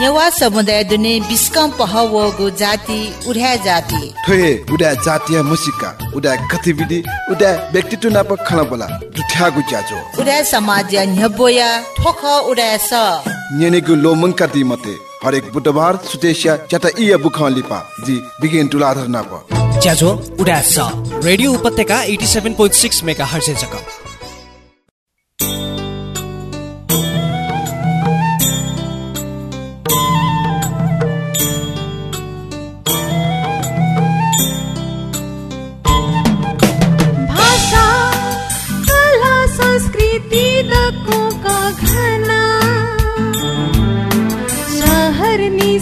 नेवा समुदाय दुने बिस्कम पहवगु जाति उड्या जाति। ठोए उडा जातीय मुसिका उडा गतिविधि उडा व्यक्तित्व नाप खला बोला दुठ्यागु ज्याजो। उड्या समाज न्यबोया ठोख उड्या स। नेनेगु लोमंका दी मते हरेक बुधबार सुतेशिया चटा इया बुखा लिपा जी बिगिन टुलाधर नाप ज्याजो उडा स। रेडियो उपत्यका 87.6 मेगाहर्ज जक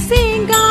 sing.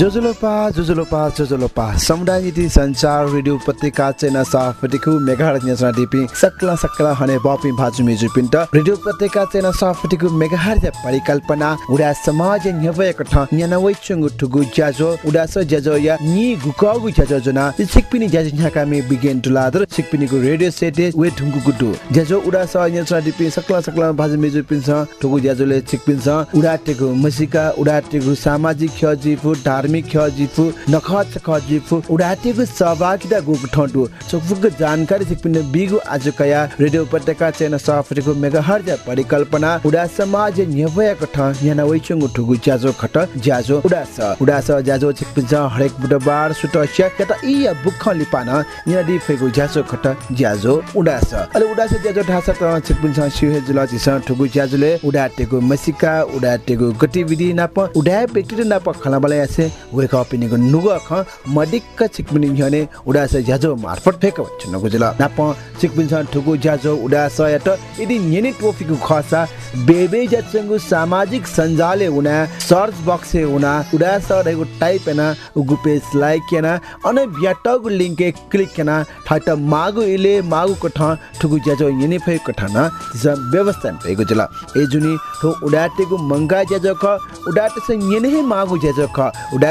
जोजोलोपा जोजोलोपा जोजोलोपा। समुदाय नीति संचार रेडियो पत्रिका चेना साफटिकु मेगाहरज न्यासना डिपि सकला सकला हने बपि भाजु मेजु पिन्ट। रेडियो पत्रिका चेना साफटिकु मेगाहरज परिकल्पना। उडा समाज न्यवय कठ न्यानवै चंगु ठुगु ज्याजो। उडा स ज्याजो या नि गुकागु ज्याजो जना। सिकपिनि ज्याजो न्याका मे बिगेन टुलादर सिकपिनिगु रेडियो सेटे वे ढुंगु गुडु ज्याजो उडा स न्यासना डिपि सकला सकला भाजु मेजु पिन्छ ठुगु ज्याजोले सिकपिन्छ उडाटेगु मसिका उडाटेगु सामाजिक खजिफु धार्मिक खजिफु नखच खजिफु उडाटेगु सहभागिता गुक ठण्डु चुकफुक जानकारी सिकपिन बिगु आजुकया रेडियो उपत्यका चेन सफटिको मेगाहर्ज परिकल्पना उडा समाज न्यवय कठ न्याना वैचुङ ठुगु ज्याजो खट ज्याजो उडास उडास ज्याजो छिकपिन्छ हरेक बुधबार सुटस्य कता इ बुख लिपान न्या दि फेगु ज्याजो खट ज्याजो उडास अले उडास ज्याजो ढासा त छिकपिन्छ सिहे जुल जिस ठुगु ज्याजुले उडाटेगु मसिका उडाटेगु गतिविधि नाप उडा व्यक्ति नाप खलाबला यासे वेक अप इनिगु नुग ख मडिक्क छिकपिनि न्यने उडास ज्याजो मार्फत फेक वच्छ नगुजल नाप छिकपिन्छ ठुगु ज्याजो उडास यात यदि न्यने टोपिकु खसा बेबे जत्संगु सामाजिक सञ्जाले उना सर्च बक्स उना उडास रहेको टाइप एना उगु लाइक केना अने ब्याटगु लिंक क्लिक केना ठाट मागु इले मागु कठ ठुगु ज्याजो यने फे कठ न ज व्यवस्था फेगु जला ए जुनी ठो उडाटेगु मंगा ज्याजो ख उडाटे से मागु ज्याजो ख उडाटेगु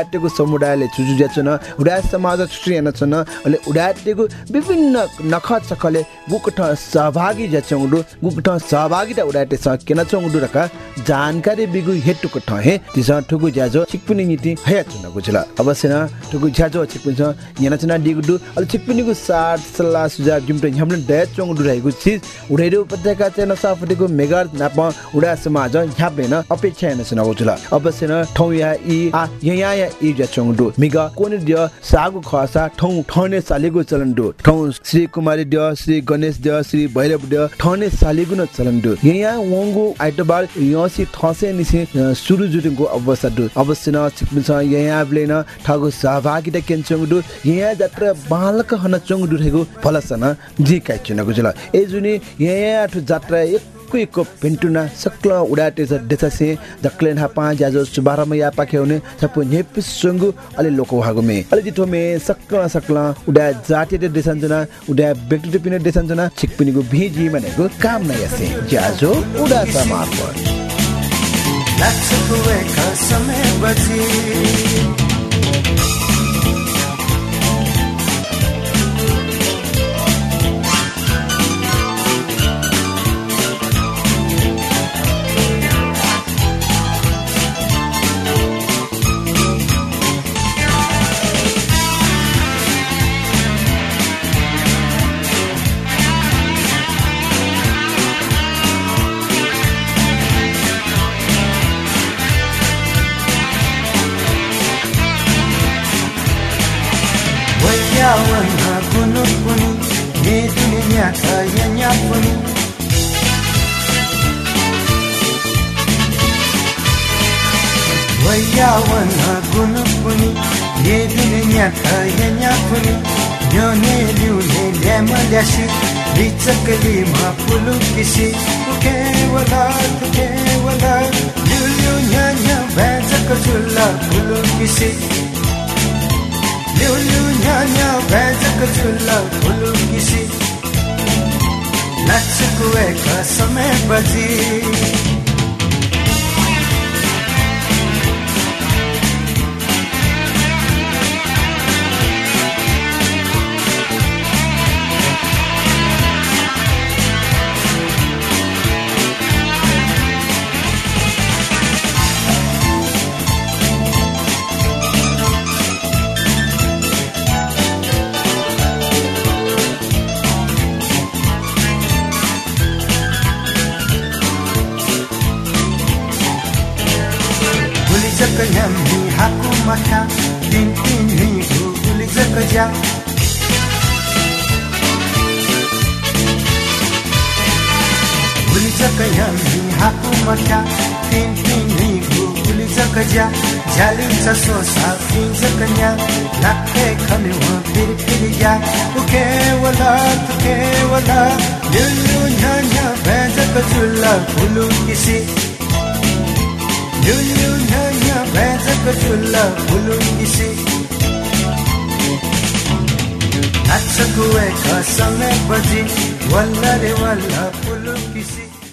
न उडा समाज छुट्टी एना छन अले उडाटेगु विभिन्न नख चखले गुकठ सहभागी ज्याचंगु गुकठ सहभागिता स केना चंगु रका। जानकारी बिगु हेटु कठ हे। तिस ठुगु ज्याजो छिकपिनि नीति हया चुन गुजला अवश्य न ठुगु ज्याजो छिकपिन छ यना चना दिगु अले छिकपिनिगु साथ सल्लाह सुझाव जिमटे हमले दय चंगु रहेको चिज उडेरे उपत्यका चेन साफटिको मेगार नाप उडा समाज ह्याबेन अपेक्षा हेर्न सुन गुजला अवश्य न ठौ या इ आ यया या इ ज्या चंगु मिगा कोनि दिय सागु खसा ठौ ठने सालेगु चलन दु ठौ श्री कुमारी दिय श्री गणेश दिय श्री भैरव दिय ठने सालेगु न चलन दु यया वंगु आइतबार यसी थसे निसे सुरु जुटिङको अवस्था दु अवश्य न छिकपिन छ यया ब्लेन ठगु सहभागिता केन्चंगु दु यया जात्रा बालक हन दु रहेको फलसन जी काइ चुनको जुल ए जुनि यया ठु जात्रा एक एक पेन्टुना सक्ल उडाटे छ देछसे जक्लेन हापा ज्याजो सुबारम या पाखे हुने छपु नेप सुंगु अले लोको हागुमे अले जिठो मे सक्ल सक्ल उडा जाते दे देसन्जना उडा व्यक्ति पिने देसन्जना छिकपिनिगु भिजी मानेको काम न यसे ज्याजो उडा समार्पण लाग्छ कुवेका समय बजी hichakali mapulu kisi ಕೇವಲ ಕೇವಲ ಯುಲ್ಯು ನ್ಯಾನ್ಯ ಬ್ಯಾಜಕ ಚುಲ್ಲ ಪುಲು ಕಿಸಿ ಯುಲ್ಯು ನ್ಯಾನ್ಯ ಬ್ಯಾಜಕ ಚುಲ್ಲ ಪುಲು ಕಿಸಿ ನಚ್ಚಕುವೆ ಕಸಮೆ ಬಜಿ dengan aku maka Bintini ku bilik seterjang Bilik seterjang aku maka Bintini ku bilik seterjang Jalin sesu sakin sekenyang Nakke kami wa piri ya Uke wala tuke wala beza Bulu kisi Lulu yulu nya nya bezak chulla fulu kisi yulu nya bezak chulla fulu kisi Natsaku eka समय बजी वल्ला रे वल्ला फुलु किसी लक्षको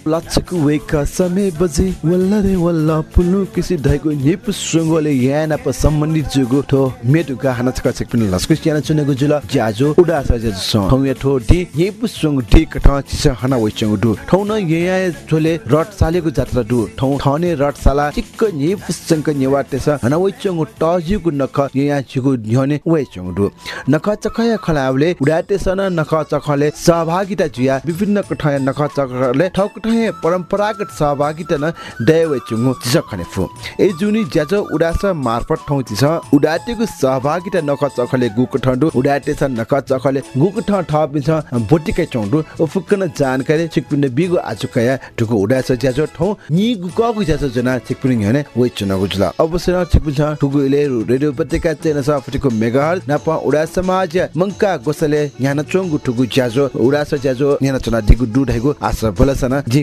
वेक समय बजे वल्ल रे वल्ल पुलु किसी ढाइको निप सुंगोले याना प सम्बन्धित जुगो ठो मेटुका हाना छका छक पिन लस्कु याना चुनेगु जुल ज्याजो उडा स ज्याजो स ठौ ठो डी निप सुंग डी कठा चिस हाना वइ चंगु दु ठौ न या झोले रट सालेको जात्रा दु ठौ ठने रट साला चिक्क निप संक नेवाटे स हाना वइ चंगु टजिगु नख या जुगु न्ह्यने वइ चंगु दु नख चखया खलावले उडाटे सन नख चखले सहभागिता जुया विभिन्न कठया नख चखले ठक ठय परम्परागत सहभागिता न दयवे चुङु चिस खनेफु ए जुनी ज्याज उडास मार्फत ठौ चिस उडाटेको सहभागिता नख चखले गुक ठण्डु। उडाटे छ नख चखले गुक ठ ठ बोटिकै चौंडु। उफुकन जानकारी चिकपिन बिगु आजुकया टुकु उडास ज्याज ठौ। नि गुकगु ज्याज जना चिकपिन हने वे चुनगु जुल। अवश्य चिकपिन टुकु इले रेडियो उपत्यका चेन सफटिको मेगाहर नप उडा समाज मंका गोसले न्यान चोंगु टुकु ज्याज। उडास ज्याज न्यान चना दिगु दुढाइगु आश्र बलसना। जी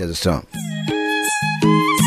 उडास जाजो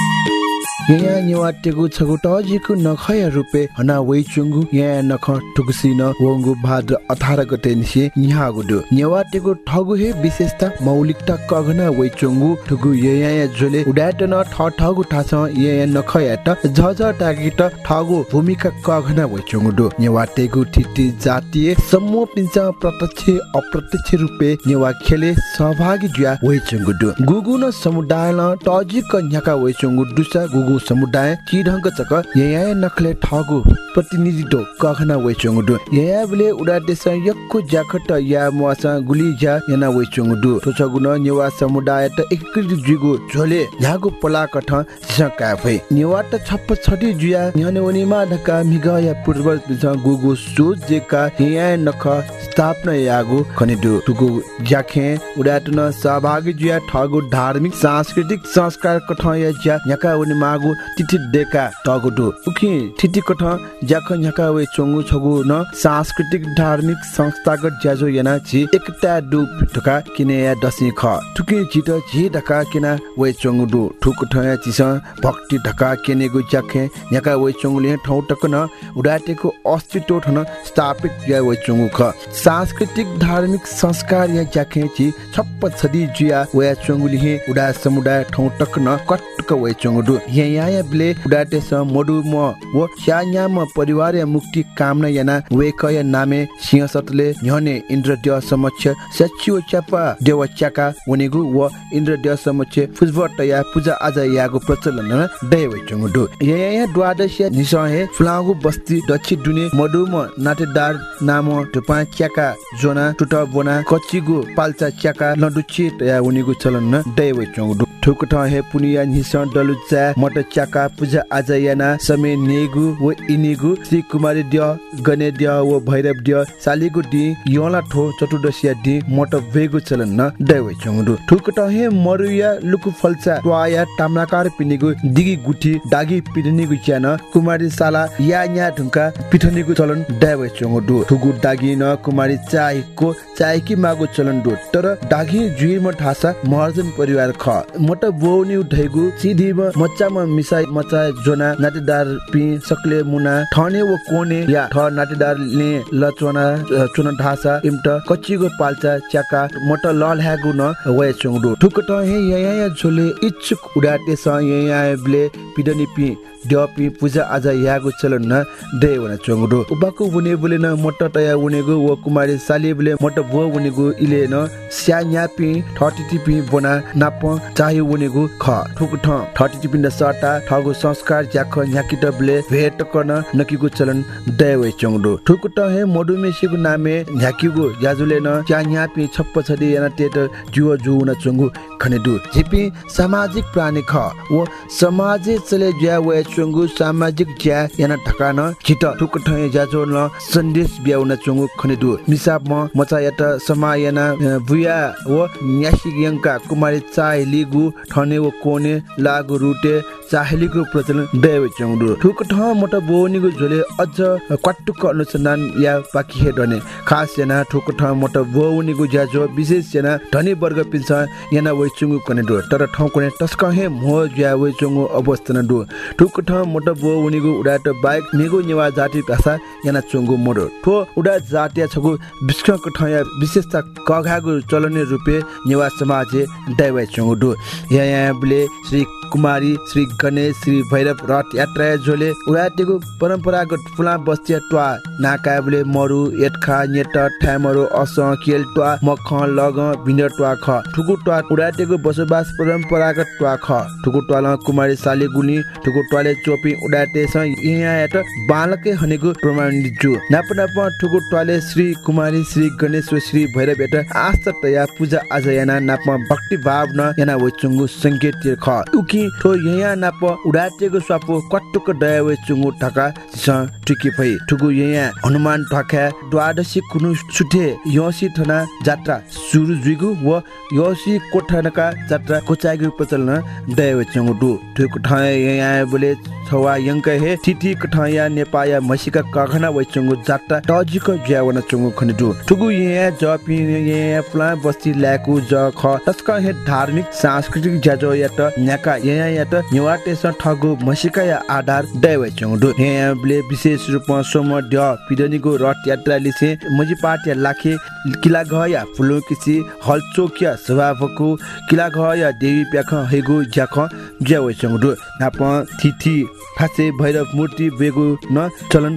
यहाँ निवाटेको छगु टजिको नखया रुपे हना वइ चुंगु यहाँ नख टुकुसिन वंगु भाद्र 18 गते निसे यहाँ गुडु निवाटेको ठगु हे विशेषता मौलिकता कगना वइ चुंगु ठगु यहाँ जोले उडाटन ठ ठगु ठास यहाँ नखया त झ झ टाकी त ठगु भूमिका कगना वइ चुंगु दु निवाटेको ठिटी जातीय समूह पिन्छ प्रत्यक्ष अप्रत्यक्ष रुपे निवा खेले सहभागी जुया वइ चुंगु दु गुगु न समुदाय न टजिक न्याका वइ चुंगु दुसा गुगु समुदाय चिढङ्ग चक यया नखले ठगु। प्रतिनिधित्व कखना वे चंगुदु यया बले उडा देश यक्को जाखट या मुआसा गुली जा याना वे चंगुदु तो छगुन नेवा समुदाय त एकीकृत जुगु झोले झागु पला कठ सका भई नेवा त छप्प छटी जुया न्याने वनि मा ढका मिगा या पूर्व बिस गुगु सोच जेका यया नख स्थापना यागु खनिदु। तुगु जाखे उडाटन सहभागी जुया ठगु धार्मिक सांस्कृतिक संस्कार कठ या ज्या याका वनि मागु तिथि डेका टगुडु उखि थिति कठ ज्याख न्याका वे चोंगु छगु न सांस्कृतिक धार्मिक संस्थागत ज्याजो याना छि एकता दु ठुका किने या दसि ख। ठुके जित झि ढका किना वे चोंगु दु ठुक ठया चिस भक्ति ढका केनेगु ज्याखे न्याका वे चोंगुले ठौ टक न उडाटेको अस्तित्व ठन स्थापित या वे चोंगु ख। सांस्कृतिक धार्मिक संस्कार या ज्याखे छि छप्प छदि जुया वे चोंगुली हे उडा समुदाय ठौ टक न कटक वे चोंगु दु याया ब्ले उडाटे स मोडु म। व श्यान्याम परिवार या मुक्ति कामना याना वेकय नामे सिंह सतले न्हने इन्द्र देव समक्ष सचिव च्यापा देव च्याका वनेगु व इन्द्र देव समक्ष फुजबट या पूजा आज यागु प्रचलन न दैव चंगुडु। याया द्वादश निसहे फुलागु बस्ती दक्षिण दुने मडु म नाटेदार नाम टुपा च्याका जोना टुट बोना कचिगु पाल्चा च्याका लडुची या वनेगु चलन न दैव चंगुडु ठुक ठ हे पुनिया निस डलुचा मट च्याका पूजा आज याना समय नेगु व इनेगु श्री कुमारी द्य गने द्य व भैरव द्य सालीगु दि योला ठो चतुर्दशिया दि मट वेगु चलन न दैवे चंगु ठुक ठ हे मरुया लुकु फल्चा ट्वाया तामलाकार पिनिगु दिगी गुठी दागी पिडनिगु च्यान कुमारी साला या nya ढुङ्का पिठनीको चलन दैवे चंगु दु ठुगु दागी न कुमारी चाइको चाइकी मागु चलन दु तर दागी जुइम ठासा महर्जन परिवार ख। मट बोउनी उठैगु सिधिम मच्चामा मिसाई मच्चा जोना नाटेदार पि सकले मुना ठने व कोने या ठ नाटेदार ले लचोना चुन ढासा इम्ट कच्चीगो पाल्चा च्याका मट लल ह्यागु न वय चंगु ठुक ट हे या या झोले इच्छुक उडाटे स या ब्ले पिडनी पि। ड्यपि पूजा आज यागु चलन दे वन चंगु उबाकु बुने बुले न मट तया उनेगु व कुमारी साली बुले मट भो उनेगु इले न स्या न्यापि ठटी टिपि बना नाप चाहि उनेगु ख ठुक ठ ठटी टिपि न सटा ठगु संस्कार ज्याख न्याकिट बुले भेट कन नकिगु चलन दे वे चंगु ठुक ट हे मडुमेसीगु नामे न्याकिगु याजुले न च्या न्यापि छप्प छदि याना टेट जुव जु न चंगु खनेदु झिपि सामाजिक प्राणी ख व समाजे चले ज्या वे चंगु सामाजिक ज्या याना ढकान छिट ठुक ठय ज्याजो न सन्देश ब्याउन चंगु खनेदु मिसाब म मचा यात समा याना अ, बुया व न्यासी यंका कुमारी चाय लिगु ठने व कोने लागु रुटे चाहेलीको प्रचलन दैव चंगु ठुक ठ मोट बोनीगु झोले अझ क्वाटुक अनुसन्धान या पाकी हे डने। खास याना ठुक ठ मोट बोनीगु ज्याजो विशेष याना धनी वर्ग पिन्छ याना वइ चुंगु कने दो तर ठाउँ कुने टस्क हे मो ज्या वइ चुंगु अवस्था न दो ठुक ठ मोट बोनीगु उडाट बाइक मेगु नेवा जाति भाषा याना चुंगु मोडो ठो उडा जातिया छगु बिस्कक ठ या विशेषता कघागु चलने रुपे नेवा समाजे दैव चुंगु दो या या बुले श्री कुमारी श्री गणेश श्री भैरव रथ यात्रा झोले उडाटेको परम्परागत फुला बस्तिया ट्वा नाकाबले मरु एटखा नेट ठ्यामरो अस केल ट्वा मख लग भिन्ड ट्वा ख। ठुकु ट्वा उडाटेको बसोबास परम्परागत ट्वा ख। ठुकु ट्वाल कुमारी साले गुनी ठुकु ट्वाले चोपी उडाटे स यहाँ बालके हनेको प्रमाण दिजु नाप नाप ठुकु ट्वाले श्री कुमारी श्री गणेश व श्री भैरव एट आस्था तया पूजा आज याना नाप भक्ति भाव न याना संकेत तिर ख ठो यहाँ नाप उडाटेको स्वापो कट्टुक दया वे चुङ्गु ढका स टुकी भई ठुकु यहाँ हनुमान ढका द्वादशी कुनु सुठे यसी थना जात्रा सुरु जुइगु व यसी कोठनका जात्रा कोचाइगु प्रचलन दया वे चुङ्गु दु। ठुकु ठाय यहाँ बोले छवा यंक हे। तिथि कठया नेपाया मसिका कखना वे चुङ्गु जात्रा टजिक ज्यावन चुङ्गु खनिदु ठुकु यहाँ जपि यहाँ प्ला बस्ती ल्याकु ज ख तस्का हे धार्मिक सांस्कृतिक ज्याजो यात न्याका यहाँ यात नेवाटे स ठगु मसिका या आधार दैवे यहाँ ब्ले विशेष रूपमा सोम ड पिडनीको रथ यात्रा लिसे मजी पाट या लाखे किला घ या फुलो किसी हलचोकिया स्वभावको किला घ या देवी प्याख हेगु ज्याख ज्यावे चुङ्गु नाप थिथि फासे भैरव मूर्ति बेगु न चलन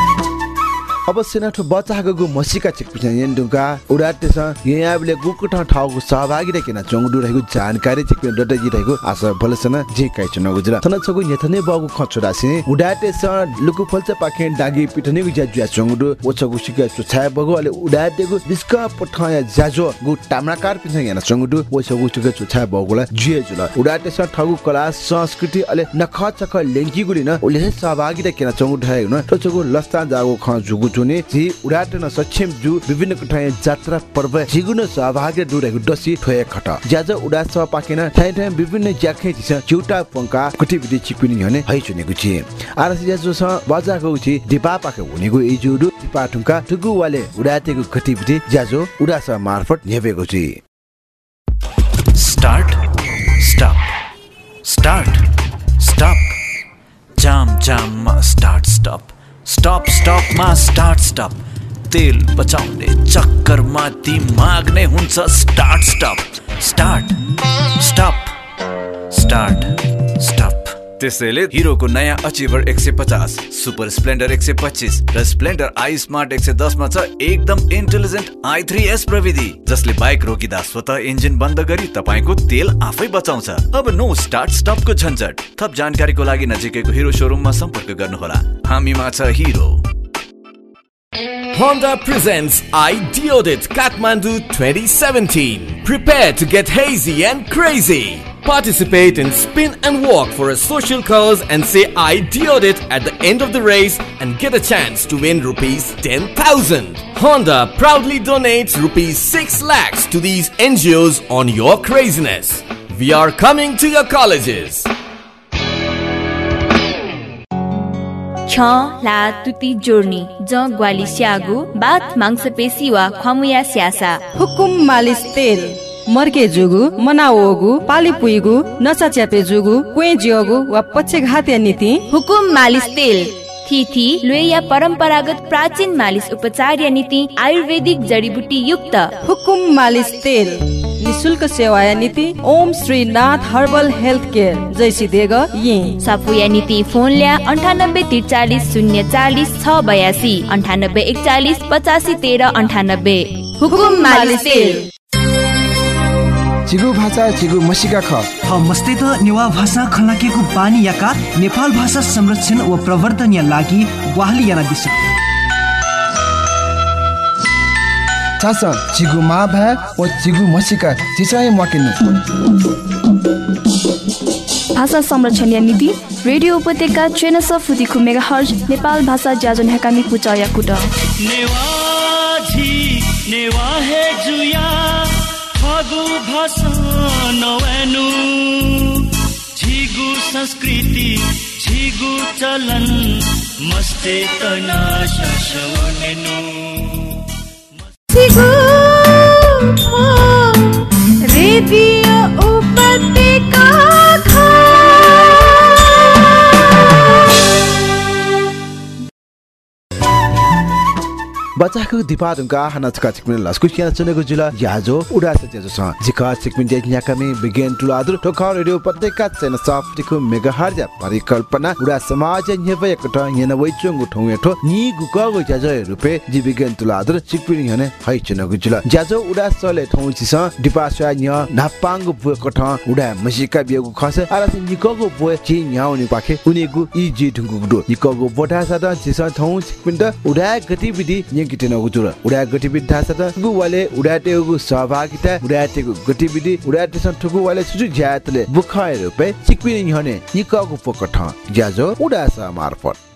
अवश्य न ठो बच्चाको मसिका चिकपिछ यन ढुङ्गा उडाटेस यहाँले गुको ठाउँ ठाउँको सहभागी रहेको चङ्गु रहेको जानकारी चिकपिन डट रहेको आशा भलसन जे काइ छ नगुजरा थन छगु नेथने बगु खचुरासे उडाटेस लुकु फल्छ पाखे डागी पिठने गु ज्या चङ्गु ओछगु सिका छाय बगु अले उडाटेको बिस्का पठाया ज्याजो गु टामराकार पिछ yana चङ्गु ओछगु सिका छाय बगुला जिए जुल। उडाटेस ठगु कला संस्कृति अले नख चख लेङ्की गुली न ओले सहभागी रहेको चङ्गु ढाइ न। छगु लस्ता जागु ख जुगु जुने जी उडाटन सक्षम जु विभिन्न कठाय जात्रा पर्व जिगुन सहभागी दुरेको डसी ठोय खट ज्याज उडा सह पाकेन ठाइ ठाइ विभिन्न ज्याखे दिस चिउटा पंका गतिविधि चिपिनि हने है चुनेको छि आरस ज्याजो स बजाको छि दिपा पाके हुनेको ए जुडु दिपा ठुंका ठुगु वाले उडातेको गतिविधि ज्याजो उडा सह मार्फत नेबेको छि Start. Stop. Start. Stop. Jam jam मा start stop. Stop stop मा start stop. तेल बचाउने चक्करमा दिमाग नै हुन्छ start stop start stop start stop त्यसैले हिरोको नयाँ अचिभर एक सय पचास सुपर स्प्लेन्डर एक सय पच्चिस र स्प्लेन्डर आई स्मार्ट एक सय दसमा छ एकदम इन्टेलिजेन्ट आई थ्री एस प्रविधि जसले बाइक रोकिँदा स्वतः इन्जिन बन्द गरी तपाईँको तेल आफै बचाउँछ। अब नो स्टार्ट स्टपको झन्झट। थप जानकारीको लागि नजिकैको हिरो सोरुममा सम्पर्क गर्नुहोला। हामीमा छ Hero. Honda presents Ideodit Kathmandu 2017. Prepare to get hazy and crazy. Participate in spin and walk for a social cause and say Ideodit at the end of the race and get a chance to win rupees 10,000. Honda proudly donates rupees 6 lakhs to these NGOs on your craziness. We are coming to your colleges. छ ला तुति जोड्ने ज ग्वाली स्यागु बाथ मांसपेशी वा खमुया स्यासा। हुकुम मालिस तेल मर्के जुगु मनाओगु पाली पुइगु नसा च्यापे जुगु क्वे जियोगु वा पक्षघातीय नीति। हुकुम मालिस तेल थिथी लोया परम्परागत प्राचीन मालिस उपचार नीति आयुर्वेदिक जडीबुटी युक्त। हुकुम मालिस तेल निशुल्क सेवा नीति Om Shri Nath herbal health care जैसी देग ये सापुया नीति फोन ल्या अन्ठानब्बे त्रिचालिस शून्य चालिस छ बयासी अन्ठानब्बे एकचालिस पचासी तेह्र अन्ठानब्बे। हुकुम मालिस तेल चिगु भाषा चिगु मसिका ख। मस्ते त नेवा भाषा खलाकेको बानी याका नेपाल भाषा संरक्षण व प्रवर्धन या लागि वाहली याना दिस छास चिगु मा भा ओ चिगु मसिका चिचाय मकिनु। भाषा संरक्षण नीति रेडियो उपत्यका चेनस फुदिखु मेगा हर्ज नेपाल भाषा ज्याजन हेकामी पुचाया कुट। नेवा हे जुया फागु भाषा नवनु झिगु संस्कृति झिगु चलन मस्ते तना शशवनेनु रेडियो उपत्यका बच्चाको दिपा दुङ्का हाना चका चिकमिन लस्कु चिया चनेको जुल याजो उडास जेजो छ जिका चिकमिन जे न्याकामे बिगेन टुलादुर टोखा रेडियो पत्रिका चेन सफ्टिको मेगाहर्ज परिकल्पना उडा समाज न्यप एकट न्यन वइचुङ उठौ एठो नि गुका गो ज्याजो रुपे जि बिगेन टुलादुर चिकमिन हने है चनेको जुल ज्याजो उडा सले ठौ चिस दिपा स्या न्य नापाङ बु कठ उडा मसिका बियगु खस आरास निकगो बु चि न्याउ नि पाखे उनीगु इ जि ढुङ्गु गुडो। निकगो बोटा सादा चिस ठौ चिकमिन त उडा गतिविधि गिटेन गुजुर उडा गतिविधि थाहा छ गु वाले उडाटेको सहभागिता उडाटेको गतिविधि उडाटेसँग ठुकु वाले सुजु ज्यातले बुखाय रुपे चिकपिन हने निकको पोकठ। ज्याजो उडा मार्फत।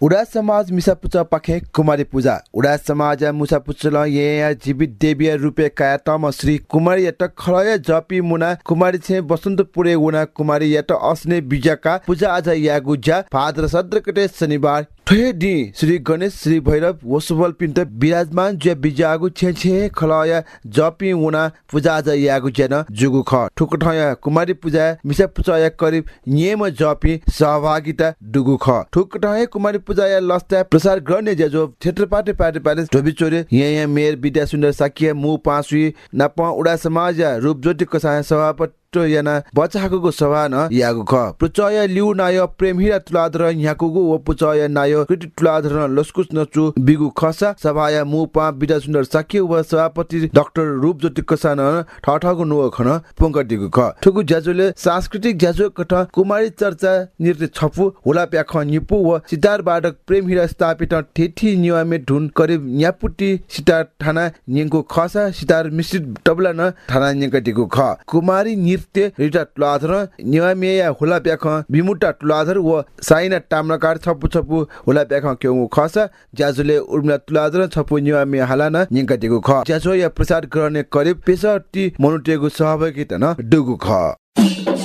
उडा समाज मिसा पुचा पाखे कुमारी पूजा उडा समाज मुसा पुचल ये जीवित देवी रुपे काया तम श्री कुमारी यट खलय जपी मुना कुमारी छे बसन्त पुरे उना कुमारी यट अस्ने बिजाका पूजा आज यागुजा भाद्र सद्रकटे शनिबार ठे डि श्री गणेश श्री भैरव वसुबल पिन्ट विराजमान जे बिजागु छे छे खलय जपी उना पूजा आज यागु जेन जुगु ख। ठुक ठय कुमारी पूजा मिसा पुचा करिब नियम जपी सहभागिता डुगु ख। ठुक ठय कुमारी पूजा या लस्ता प्रसार गर्ने जेजो क्षेत्र पाटे पाटे पाटे ढोबी चोरे यहाँ मेयर विद्या सुन्दर साकिया मु पाँसुई नाप उडा समाज रूप ज्योति सभापति याना बचाको सभा न यागु ख। पुचय लिउ नाय प्रेम हिरा याकुगु व पुचय नाय कृति तुलाधर लस्कुस नचु बिगु खसा सभाया मु पा विद्या सुन्दर साकिया व सभापति डाक्टर रूप ज्योति कसान ठठगु नुव खन पंक दिगु ख। ठुगु ज्याजुले सांस्कृतिक ज्याजु कठ कुमारी चर्चा नृत्य छपु होला प्याख निपु व सितार बाडक प्रेम हिरा स्थापित ठेठी नियमे ढुन करिब न्यापुटी सितार थाना नियको खसा सितार मिश्रित टबला न थाना नियका दिगु ख। कुमारी नृत्य रिटा टुलाधर निवामेया होला प्याख बिमुटा टुलाधर व साइना टाम्नकार छपु छपु होला प्याख केउ खस। ज्याजुले उर्मिला टुलाधर छपु निवामे हालाना निंका दिगु ख। ज्याजो या प्रसाद गर्ने करिब पेसा टी मनुटेगु सहभागिता न डुगु ख।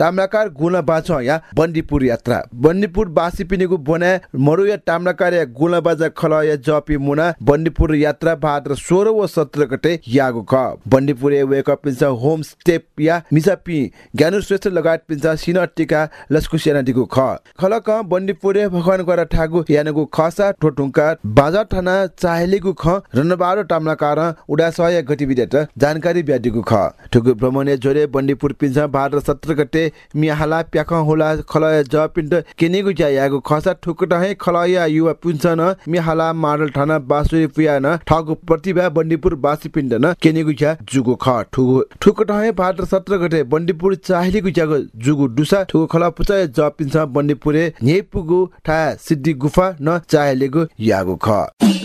ताम्राकार गुना बाछ या बन्दीपुर यात्रा। बन्दीपुर बासी पिनेको बना मरु या ताम्राकार या गुना बाजा खल या जपी मुना बन्दीपुर यात्रा भाद्र सोह्र व सत्र गते यागो ख। बन्दीपुर अप पिन्छ होम स्टेप या मिसा पि ज्ञानु श्रेष्ठ लगायत पिन्छ सिन टिका लस्कु सेनाटीको ख। खलक बन्दीपुरे भगवान गरा ठागु यानको खसा ठोटुङ्का बाजा ठाना चाहेलेको ख रनबारो ताम्राकार उडा सहयोग गतिविधि जानकारी ब्याडीको ख। ठुकु भ्रमणे जोरे बन्दीपुर पिन्छ भाद्र सत्र गते मिहाला प्याख होला खलय ज पिण्ड केनेगु ज्या यागु खसा ठुक टहे खलय युवा पिन्छ न मिहाला माडल ठाना बासुरी पुया न ठगु प्रतिभा बन्दीपुर बासी पिण्ड न केनेगु ज्या जुगु ख ठुगु। ठुक टहे भाद्र सत्र गते बन्दीपुर चाहेलेको ज्यागु जुगु डुसा ठुगु खला पुचा ज पिन्छ बन्दीपुरे नेपुगु ठा सिद्धि गुफा न चाहेलेको यागु ख।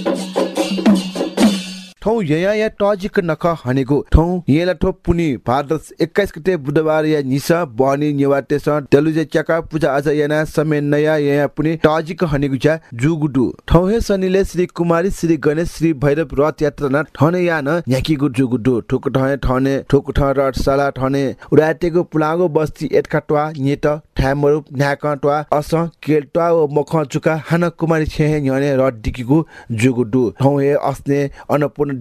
ठौ यया या टजिक नख हनेको ठौ येला ठो पुनि भाद्र 21 गते बुधबार या निसा बहनी नेवाटे स तेलुजे च्याका पूजा आज याना समय नया या पुनि टजिक हनेको च्या जुगुडु। ठौ हे शनिले श्री कुमारी श्री गणेश श्री भैरव रथ यात्रा न ठने या न याकीको जुगुडु। ठोक ठने ठने ठोक ठ रट साला ठने उडाटेको पुलागो बस्ती एटकाटवा नेट ठ्यामरु न्याकटवा अस केल्टवा मख चुका हान कुमारी छे न्यने रट डिकीको जुगुडु। ठौ हे अस्ने अन्नपूर्ण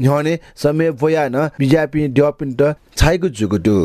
न्हने समय भया न बिजापि ड्यपिन त छाइको जुगुडु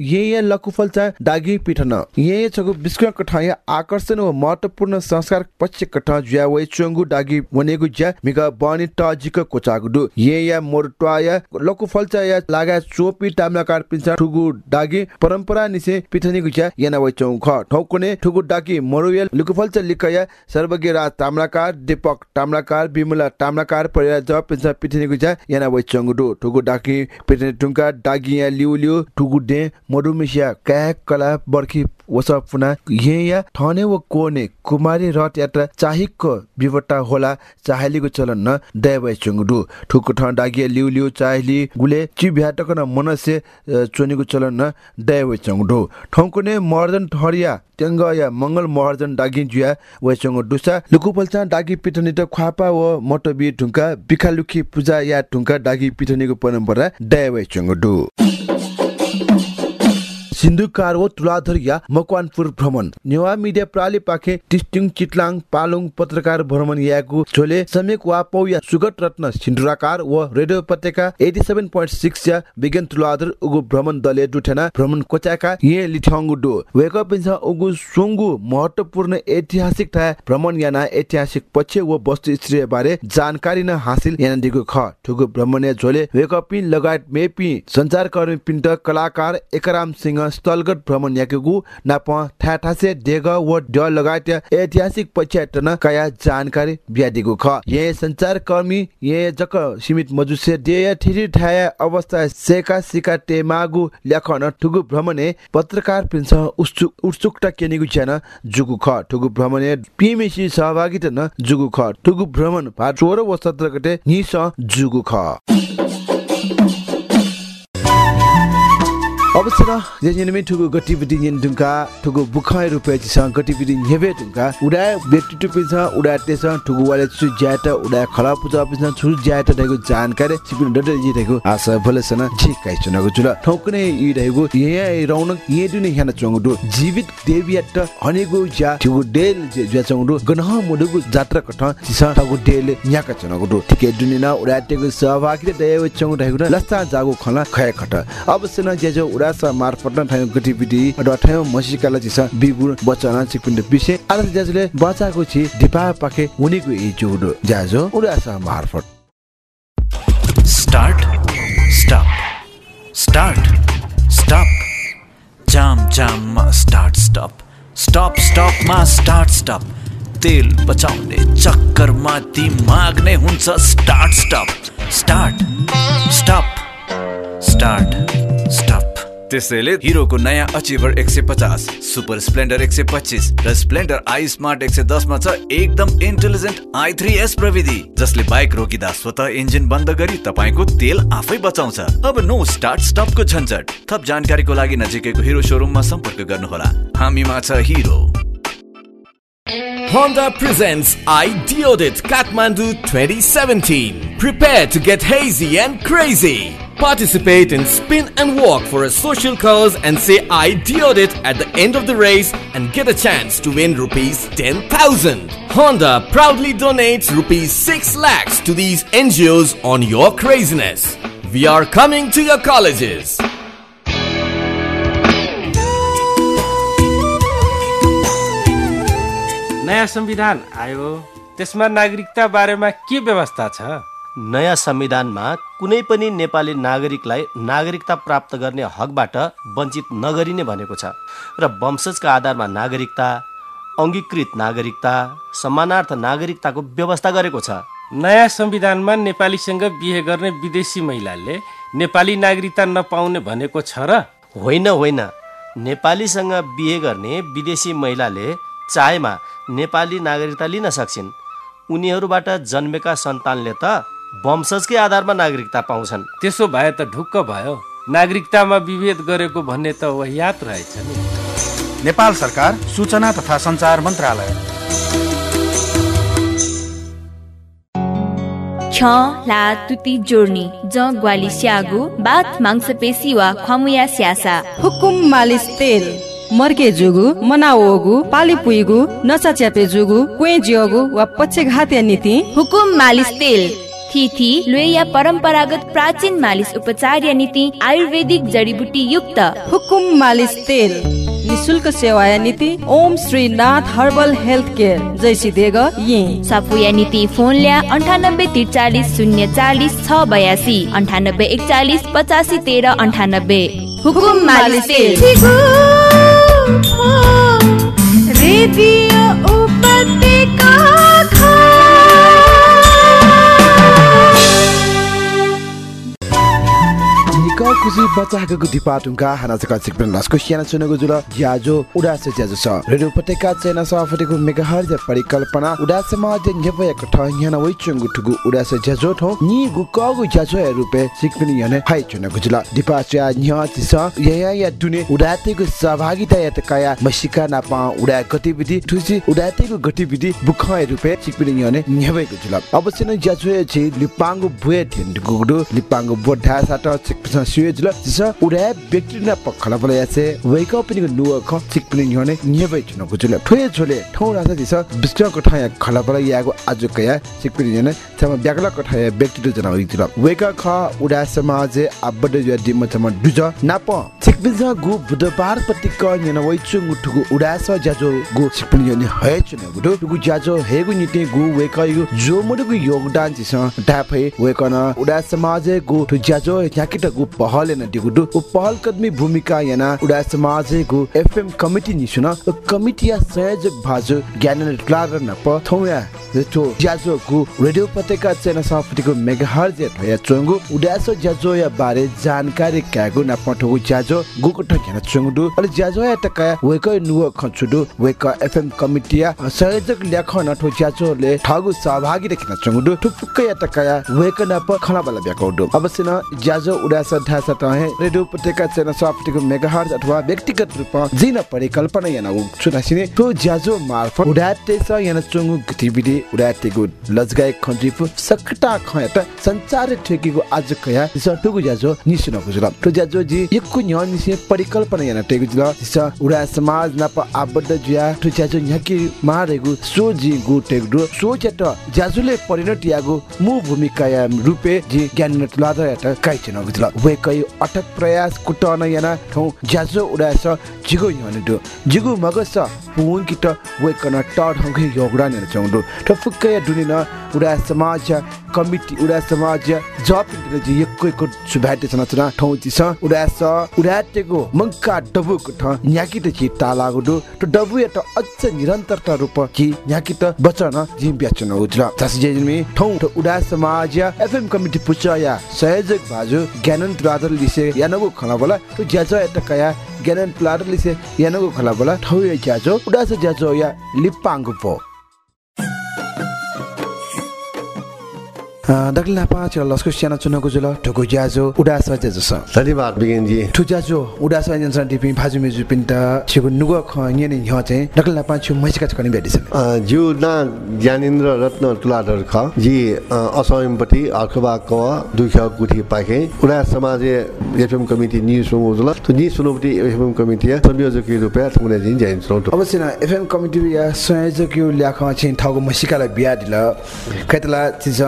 ये ये लकुफलचा डागी पिठन। ये ये छगु बिस्कुट कठाया आकर्षण व महत्वपूर्ण संस्कार पश्च कठा ज्या वै चंगु डागी वनेगु ज्या मिगा बनि टजिक कोचागुडु। ये या मोरटवाया लकुफलचा या लागा चोपी टामलाकार पिन्छ ठुगु डागी परम्परा निसे पिठनीगु ज्या याना वै चंगु ख। ठौकुने ठुगु डागी मोरुयल लकुफलचा लिकया सर्वज्ञ राज ताम्राकार दीपक ताम्राकार बिमला ताम्राकार परिया ज पिन्छ पिठनीगु ज्या याना वै चंगुडु ठुगु डागी पिठनी टुंका डागी या लिउ लिउ ठुगु डे मधुमिसिया काय कला बर्खी वसा पुना या ठने व कोने कुमारी रथ यात्रा चाहिकको विवटा होला चाहेलीको चलन न दयवै चुङडु ठुक ठ डागिए लिउ लिउ चाहेली गुले चि भ्याटक न मनसे चोनीको चलन न दयवै चुङडु ठौकुने मर्दन ठरिया त्यङ्ग या मङ्गल महर्जन डागी जुया वैचङ्ग डुसा लुकुपल्चा डागी त ख्वापा व मटबी ढुङ्का बिखालुखी पूजा या ढुङ्का डागी पिठनीको परम्परा दय वैचङ्ग डु सिन्धुकार व तुलाधर या मकवानपुर भ्रमण। नेवा मिडिया प्राली पाखे टिस्टिङ चिटलाङ पालुङ पत्रकार भ्रमण याको झोले समेक वा पौ या सुगत रत्न सिन्धुराकार व रेडियो उपत्यका 87.6 या विज्ञान तुलाधर उगु भ्रमण दले दुठेना भ्रमण कोचाका ये लिठंगु डो। वेक पिन्छ उगु सुंगु महत्वपूर्ण ऐतिहासिक था भ्रमण याना ऐतिहासिक पक्ष व वस्तु स्थिति बारे जानकारी न हासिल याना दिगु ख। ठुगु भ्रमण झोले वेक पिन लगायत मेपी संचारकर्मी पिन्ट कलाकार एकराम सिंह स्थलगत भ्रमण याकेगु नाप ठाठासे डेग व ड लगायत ऐतिहासिक पर्यटन कया जानकारी ब्यादिगु ख। ये संचार कर्मी ये जक सीमित मजुसे दे ठिरी ठाया अवस्था सेका सिका टेमागु लेखन ठुगु भ्रमणे पत्रकार पिन्छ उत्सुक उत्सुकता केनिगु छ्यान जुगु ख। ठुगु भ्रमणे पिमेसी सहभागिता न जुगु ख। ठुगु भ्रमण भा 16 व 17 गते निस जुगु ख। अवश्य न जेनिमे ठुगु गतिविधि निन दुंका ठुगु बुखाय रुपे जिस गतिविधि नेबे दुंका उडा व्यक्तित्व पिन्छ उडा तेस ठुगु वाले छु ज्याट उडा खला पूजा पिन्छ छु ज्याट दैगु जानकारी सिपिन डटे जी दैगु आशा भलेसन जी काइ चुनागु जुल ठोकने इ दैगु ये रौनक ये दुनि हेन चंगु जीवित देवियट हनेगु ज्या ठुगु डेल ज्या चंगु गनह मुडुगु जात्रा कठ जिस ठगु डेल न्याका चंगु ठिके दुनि न उडा तेगु सहभागी दैगु चंगु दैगु लस्ता जागु खला खय खट। अवश्य न जे जो उडासा मार्फत ठायु गतिविधि अड ठायु मसिकाला जिस बिगुर बचना चिपिन्द विषय आला ज्याजुले बचाको छि दिपा पाखे उनीको इ जोडो ज्याजो उडासा मार्फत Start. Stop. Start. Stop. जाम जाममा स्टार्ट स्टप स्टप स्टपमा स्टार्ट स्टप तेल बचाउने चक्करमा दिमाग नै हुन्छ start stop start stop start stop त्यसैले हिरोको नयाँ अचिभर एक सय पचास सुपर स्प्लेन्डर एक सय पच्चिस र स्प्लेन्डर आई स्मार्ट एक सय दसमा छ एकदम इन्टेलिजेन्ट आई थ्री एस प्रविधि जसले बाइक रोकिँदा स्वतः इन्जिन बन्द गरी तपाईँको तेल आफै बचाउँछ अब नो स्टार्ट स्टपको झन्झट थप जानकारीको लागि नजिकैको हिरो सोरुममा सम्पर्क गर्नुहोला हामीमा छ Hero Honda presents Ideodit Kathmandu 2017. Prepare to get hazy and crazy. Participate in spin and walk for a social cause and say I did it at the end of the race and get a chance to win rupees 10,000. Honda proudly donates rupees 6 lakhs to these NGOs on your craziness. We are coming to your colleges. नयाँ संविधान आयो त्यसमा नागरिकता बारेमा के व्यवस्था छ नयाँ संविधानमा कुनै पनि नेपाली नागरिकलाई नागरिकता प्राप्त गर्ने हकबाट वञ्चित नगरिने भनेको छ र वंशजका आधारमा नागरिकता अङ्गीकृत नागरिकता समानार्थ नागरिकताको व्यवस्था गरेको छ। नयाँ संविधानमा नेपालीसँग बिहे गर्ने विदेशी महिलाले नेपाली नागरिकता नपाउने भनेको छ र? होइन होइन। नेपालीसँग बिहे गर्ने विदेशी महिलाले चाहेमा नेपाली नागरिकता लिन सक्छिन्। उनीहरूबाट जन्मेका सन्तानले त वंशजकै आधारमा नागरिकता पाउँछन्। त्यसो भए त ढुक्क भयो। नागरिकतामा विभेद गरेको भन्ने त वहियात रहेछ नि। नेपाल सरकार सूचना तथा सञ्चार मन्त्रालय। छ ला तुति जोड्नी ज ग्वाली स्यागु बाथ मांसपेशी वा खमुया स्यासा। हुकुम मालिस तेल। मर्के जुगु मनाओगु पाली पुइगु नसा च्यापे जुगु क्वे जियोगु वा पछे घाते नीति। हुकुम मालिस तेल। थिथी लोया परम्परागत प्राचीन मालिस उपचार या नीति आयुर्वेदिक जडीबुटी युक्त। हुकुम मालिस तेल निशुल्क सेवा या नीति Om Shri Nath herbal health care जैसी देग ये। सापुया नीति फोन ल्या अन्ठानब्बे त्रिचालिस शून्य चालिस छ बयासी अन्ठानब्बे एकचालिस पचासी तेह्र अन्ठानब्बे। हुकुम मालिस तेल। रेडियो उपत्यका निका खुसी बच्चाको गुदी पाटुङका हाना चका सिकपन लस्को सियाना सुनेको जुल ज्याजो उडास ज्याजो छ रेडियो उपत्यका चेना सफटेको मेगाहर ज परिकल्पना उडास समाज न्यपयको ठ याना वइ चंगु ठुगु उडास ज्याजो ठौ नि गुकगु ज्याजो या रुपे सिकपन याने हाइ चुनेको जुल दिपाच्या न्य यया या दुने उडातेको सहभागिता या तकाया मसिका नापा उडा गतिविधि ठुसी उडातेको गतिविधि बुख रुपे सिकपन याने न्यबैको जुल अवश्य नै ज्याजो छि लिपाङ्गु बुए थिन गुगु लिपाङ्गु बोढा साट सिकपन सुए जुल तिस उडा व्यक्ति न पखला बला यासे वेक अप नि नुव ख सिकपन याने न्यबै चुनको जुल ठोए छोले ठौ रासा दिस बिस्टा कठाया खला बला यागु आज कया सिकपन याने तम ब्यागला कठाया व्यक्ति दु जना जुल वेक ख उडा समाज आबड ज दिम तम दुज नाप सिकपन गु बुधबार पतिक याने वइ चुंगु ठुगु उडा स ज्याजो गु सिकपन याने हय चुनको दु गु ज्याजो हेगु निते गु वेक यु जो मुडुगु योगदान दिस डाफै वेक न उडा समाज गु ठु ज्याजो याकिट गु उ पहल कदमी भूमिका याना उडा समाज गु एफएम कमिटी कमिटी या संयोजक भाजु ज्ञान क्लार न प थौया जो ज्याजो गु रेडियो पत्रिका चेना सफटिको मेगाहर जे थया चंगु उडासो ज्याजो या बारे जानकारी क्यागु न पठगु ज्याजो गु को ठक्याना चंगु अले ज्याजो या तका वेक नुव खचुडु वेक एफएम कमिटी या संयोजक न ठो ज्याजो ले ठगु सहभागी देखिन चंगु ठुक्क या तका वेक न प खना बला ब्याकौडु। अवश्य न ज्याजो उडास ढासा तहे रेडियो पत्रिका चेना सफटिको मेगाहर अथवा व्यक्तिगत रूपमा जिन परिकल्पना याना छुनासिने तो ज्याजो मार्फत उडाते स याना चंगु गतिविधि उडातेको लजगाय खन्जिफु सकटा खयत संचार ठेकीको आज कया दिस टुगु ज्याजो निसिन गुजुल तो ज्याजो जी यक्कु न्य निसे परिकल्पना याना टेगु जुल दिस उडा समाज नाप आबद्ध जुया तो ज्याजो न्याकी मारेगु सो जी गु टेगु सो चट ज्याजोले परिणत यागु मु भूमिका रुपे जी ज्ञान नतलाद यात काइ छिन गुजुल वे कय अटक प्रयास कुटन याना ठौ ज्याजो उडास जिगो याने दु जिगु मगस पुन किट वे कन टड हंगे योगदान याना चंगु ठफुक्क दुनिन उडा समाज कमिटी उडा समाज जब जी यक्को को सुभाटे सनचना ठौ दिस उडा उडाटेको मंका डबुक ठ न्याकी त छि तालागु दु त डबु त अझ निरन्तरता रूप कि न्याकी त बचन जि ब्याचन उज्र तस जेजमी ठौ त उडा समाज एफएम कमिटी पुचया संयोजक बाजु ज्ञानन द्रादर लिसे यानगु खला बोला त ज्याज त कया ज्ञानन प्लाडर लिसे यानगु खला बोला ठौ या ज्याजो उडा स या लिपांगु पो। दक्लिन लापा छ लस्को स्याना चुनको जुल ठुको ज्याजो उडास ज्याजो छ धन्यवाद बिगेनजी ठु ज्याजो उडास जन्छ डिपि भाजु मेजु पिन्ट छिगु नुग ख न्ये नि ह चाहिँ दक्लिन लापा छु अ, ज्यू ना ज्ञानेन्द्र रत्न तुलाधर ख जी अ, असयमपट्टि अर्खबा क दुख गुठी पाखे उडा समाज एफएम कमिटी नि सुङु जुल तो नि सुनोपट्टि एफएम कमिटी संयोजक रूपे थुने जिन जाइन सुनौ अवश्य न एफएम कमिटी या संयोजक यो ल्याख चाहिँ ठाउँको मसिकालाई बिहा दिल खैतला चिज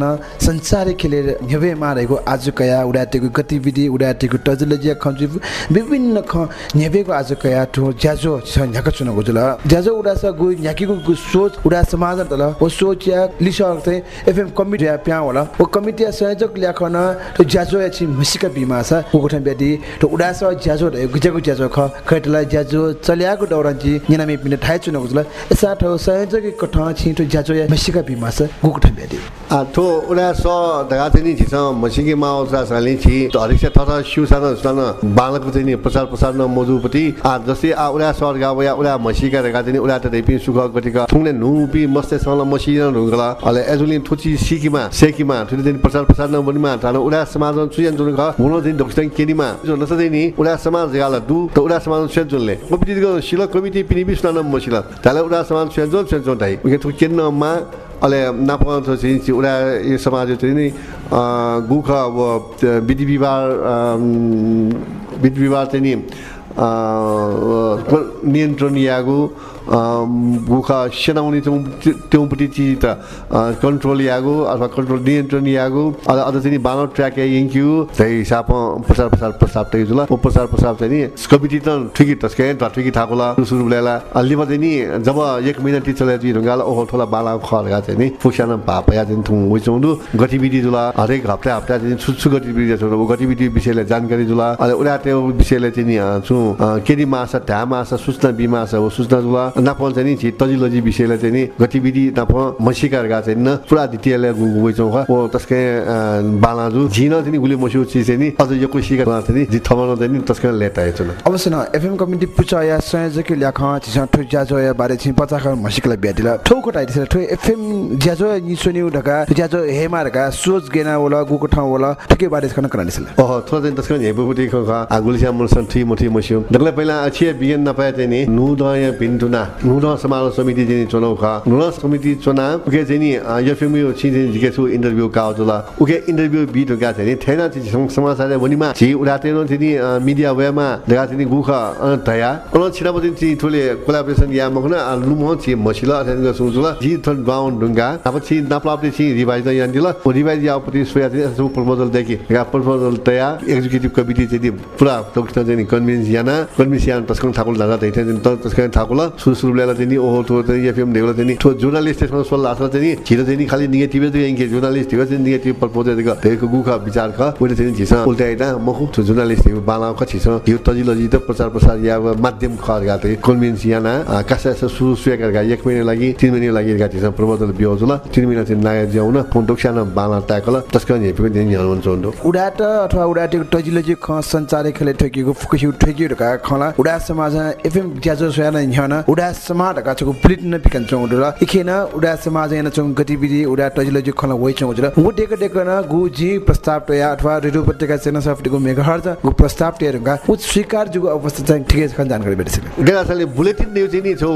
उडातन संसारै खेलेर न्यवे मारेको आज कया उडाटेको गतिविधि उडाटेको टजुलजिया खन्जु विभिन्न ख न्यवेको आज कया ठो ज्याजो छ न्याक चुनको जुल ज्याजो उडास गु न्याकीको सोच उडा समाज तल ओ सोच या लिसर चाहिँ एफएम कमिटी या प्या होला। ओ कमिटी या संयोजक ल्याखन तो ज्याजो या छि मसिका बिमा छ। कोठन बेटी तो उडास ज्याजो गुजेको ज्याजो ख। खैतला ज्याजो चल्याको दौरान चाहिँ निनामे पिने ठाइ चुनको जुल यसा ठो संयोजक कठ छिटो ज्याजो या मसिका बिमा छ गुकोठन बेटी आ उडा स दगा चाहिँ नि छिस मसिके माउ सा साले छि हरिक्ष थथा शिव सान सान बालको चाहिँ प्रचार प्रसार न मजुपति आ जस्तै आ उडा सर गाव या उडा मसिका दगा चाहिँ नि उडा त देपि सुख गतिका थुङले नुपि मस्ते सल मसिन रुगला अले एजुलि सिकिमा सेकिमा थुले चाहिँ प्रचार प्रसार न बनिमा। थान उडा समाज सुयन जुन ख हुन चाहिँ दक्षिण केनीमा जो उडा समाज गाला दु त उडा समाज सुयन जुनले। कमिटी शिल कमिटी पिनि बिस्ना न मसिला। ताले उडा समाज सुयन जुन सुयन जुन उके थु केनमा अहिले नापाउँछ चाहिँ उडा यो समाज चाहिँ नि गुख अब विधि विवाह विधि विवाह चाहिँ नि गुखा चिज त कन्ट्रोल यागु अथवा कन्ट्रोल नियन्त्रण यागु अझ चाहिँ बानो ट्र्याक यङ्क्यु त्यही हिसाबमा प्रचार प्रसार प्रस्ताव जुल ओ प्रचार प्रस्ताव चाहिँ नि कमिटी त ठिकै त ठिकै थाकुला सुरु बेला अलिमा चाहिँ नि जब एक महिना टी चलाइ जुइ ढुङ्गाला ओहो ठोला बाला खर्गा चाहिँ नि चाहिँ थुङ उइचाउँदु गतिविधि जुला हरेक हप्ता हप्ता चाहिँ छुच्छु गतिविधि विषयलाई जानकारी जुला अहिले उडा त्यो विषयलाई चाहिँ केडी मास ढ्या मास सूचना बिमा छ सूचना जुला नापन चाहिँ नि तजिलोजी विषयलाई चाहिँ नि गतिविधि नाप मसिकार गा चाहिँ न पुरा दितियाले गुगुइचौ ख ओ तस्कै बालाजु झिन चाहिँ नि गुले मसिउ छि चाहिँ नि अझ यो कोही सिकार चाहिँ नि जि थमन चाहिँ नि तस्कै छ अवश्य न एफएम कमिटी पुचा या संयोजक ल्याख छिसा ठु ज्याजो या बारे छि पचाख मसिकला ब्याटिला ठौको टाइट छ ठु एफएम ज्याजो नि सुनिउ ढका ज्याजो हेमा ढका सोच गेना होला गुको ठाउँ होला ठिकै बारे खन करानि छ ओह थोड़ा चाहिँ तस्कै हेबुटी ख आगुलिसा मुलसन थि मुठी मसिउ दगले पहिला अछि बिगन नपाए चाहिँ नि नुदय पिन्टुना नुद समारोह समिति चाहिँ चुनाव ख नुद समिति चुनाव उके चाहिँ नि एफएम यो छि चाहिँ जिके छु इन्टरभ्यू जुला उके इन्टरभ्यू बि ढका चाहिँ नि थेना चाहिँ समाचार वनिमा छि उडाते न चाहिँ मिडिया वेमा ढका चाहिँ गुख दया अन छिरा बदिन चाहिँ ठुले कोलाबोरेसन या मखना लुम छि मसिला अथवा सुजुला जी थन गाउन ढुङ्गा अब छि नाप्लापले छि रिभाइज या दिला रिभाइज या पति सोया चाहिँ सु प्रपोजल देखि या प्रपोजल तया एक्जिक्युटिभ कमिटी चाहिँ पुरा तोक्न चाहिँ कन्भिन्स याना कन्भिन्स याना तस्कन ठाकुर लादा चाहिँ चाहिँ तस्कन ठाकुर सुरु सुरु बेला चाहिँ नि ओहो थो चाहिँ एफएम देवला चाहिँ नि जर्नलिस्ट त्यसमा सोल लास चाहिँ नि छिटो चाहिँ नि खालि नेगेटिभ चाहिँ इङ्गे जर्नलिस्ट थियो चाहिँ नेगेटिभ प्रपोजल दिएको धेरै गुख विचार ख उहिले चाहिँ झिस उल्टाइटा म छु जर्नलिस्ट थियो बाला ख छिस। यो तजिलजी त प्रचार प्रसार या माध्यम खर्गा चाहिँ कन्भिन्स याना कासा सुरु सुएका एक महिना लागि तिन महिना लागि गा छिस प्रपोजल बिहोज ल तिन महिना चाहिँ नागा ज्याउन फोन टोक्साना बाला ट्याकल। तस्कन हेपेको दिन हनुमान चोन्डो उडाट अथवा उडाटेको टजिलजी ख संचारै खेले ठोकिएको फुकुसिउ ठोकियो ढका खला उडा समाज एफएम ज्याजो सोयाना ह्याना ढका छको प्लिट न पिकन चौ उडा इखेन उडा याना चौ गतिविधि उडा टजिलजी खला वइ चौ उडा गु डेक डेक न गु जी प्रस्ताव टया अथवा रेडियो पत्रिका चेना सफ्टको मेगाहर्ज गु प्रस्ताव ढका उ स्वीकार जुगु अवस्था चाहिँ ठिकै छ जानकारी भेटिसके गेला साले बुलेटिन न्यूज नि छौ